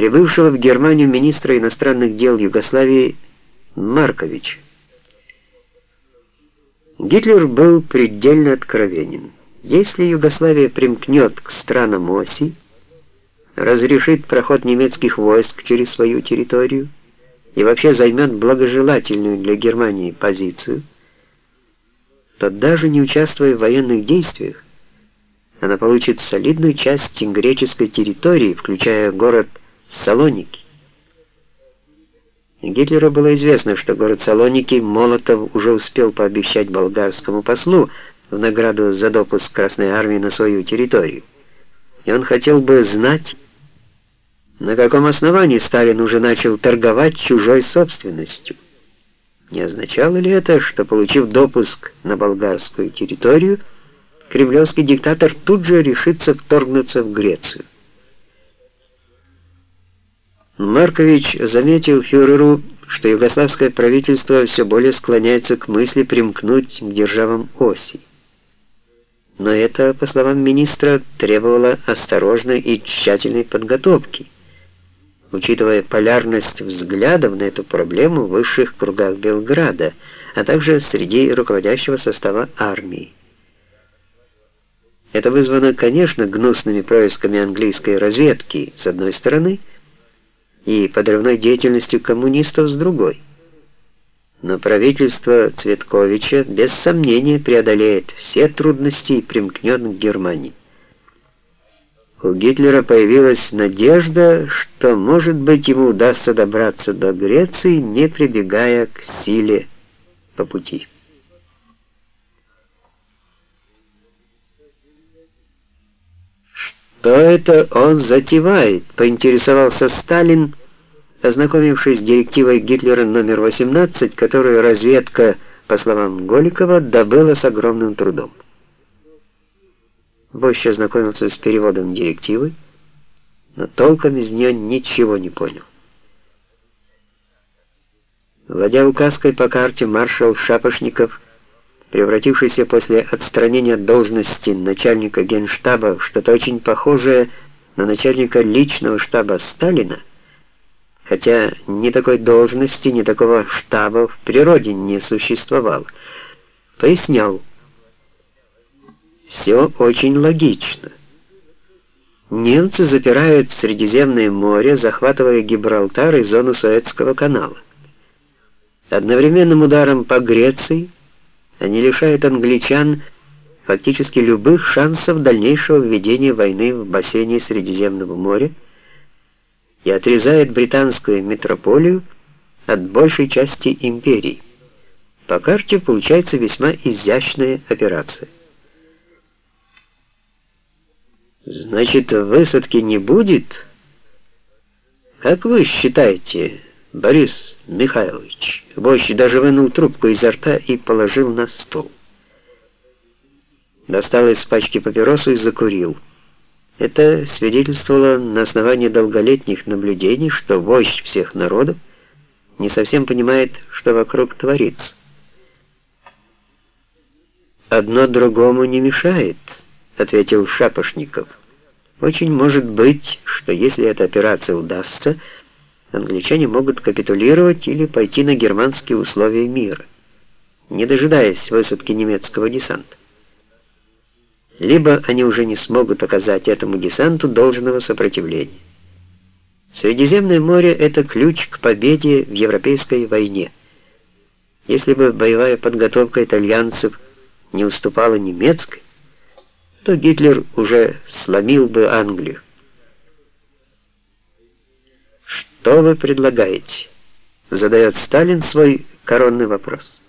прибывшего в Германию министра иностранных дел Югославии Марковича. Гитлер был предельно откровенен. Если Югославия примкнет к странам оси, разрешит проход немецких войск через свою территорию и вообще займет благожелательную для Германии позицию, то даже не участвуя в военных действиях, она получит солидную часть греческой территории, включая город Салоники. Гитлеру было известно, что город Салоники Молотов уже успел пообещать болгарскому послу в награду за допуск Красной Армии на свою территорию. И он хотел бы знать, на каком основании Сталин уже начал торговать чужой собственностью. Не означало ли это, что, получив допуск на болгарскую территорию, кремлевский диктатор тут же решится вторгнуться в Грецию? Маркович заметил фюреру, что югославское правительство все более склоняется к мысли примкнуть к державам оси. Но это, по словам министра, требовало осторожной и тщательной подготовки, учитывая полярность взглядов на эту проблему в высших кругах Белграда, а также среди руководящего состава армии. Это вызвано, конечно, гнусными происками английской разведки, с одной стороны, и подрывной деятельностью коммунистов с другой. Но правительство Цветковича без сомнения преодолеет все трудности и примкнет к Германии. У Гитлера появилась надежда, что, может быть, ему удастся добраться до Греции, не прибегая к силе по пути. «Что это он затевает?» — поинтересовался Сталин, ознакомившись с директивой Гитлера номер 18, которую разведка, по словам Голикова, добыла с огромным трудом. Бойще ознакомился с переводом директивы, но толком из нее ничего не понял. Вводя указкой по карте маршал Шапошников превратившийся после отстранения от должности начальника генштаба в что-то очень похожее на начальника личного штаба Сталина, хотя ни такой должности, ни такого штаба в природе не существовало, пояснял, все очень логично. Немцы запирают Средиземное море, захватывая Гибралтар и зону Суэцкого канала. Одновременным ударом по Греции – они лишают англичан фактически любых шансов дальнейшего введения войны в бассейне Средиземного моря и отрезают британскую метрополию от большей части империи. По карте получается весьма изящная операция. Значит, высадки не будет? Как вы считаете, Борис Михайлович, вождь даже вынул трубку изо рта и положил на стол. Достал из пачки папиросу и закурил. Это свидетельствовало на основании долголетних наблюдений, что вождь всех народов не совсем понимает, что вокруг творится. «Одно другому не мешает», — ответил Шапошников. «Очень может быть, что если эта операция удастся, — англичане могут капитулировать или пойти на германские условия мира, не дожидаясь высадки немецкого десанта. Либо они уже не смогут оказать этому десанту должного сопротивления. Средиземное море — это ключ к победе в европейской войне. Если бы боевая подготовка итальянцев не уступала немецкой, то Гитлер уже сломил бы Англию. «Что вы предлагаете?» Задает Сталин свой коронный вопрос.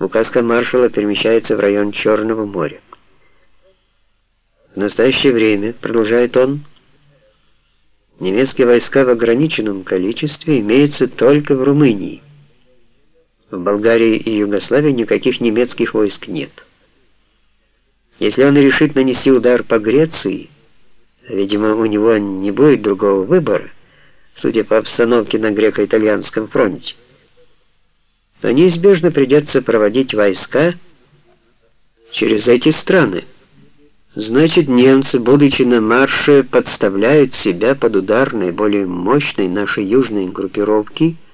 Указка маршала перемещается в район Черного моря. В настоящее время, продолжает он, немецкие войска в ограниченном количестве имеются только в Румынии. В Болгарии и Югославии никаких немецких войск нет. Если он решит нанести удар по Греции, Видимо, у него не будет другого выбора, судя по обстановке на греко-итальянском фронте. Но неизбежно придется проводить войска через эти страны, Значит, немцы, будучи на марше, подставляют себя под удар наиболее мощной нашей южной группировки –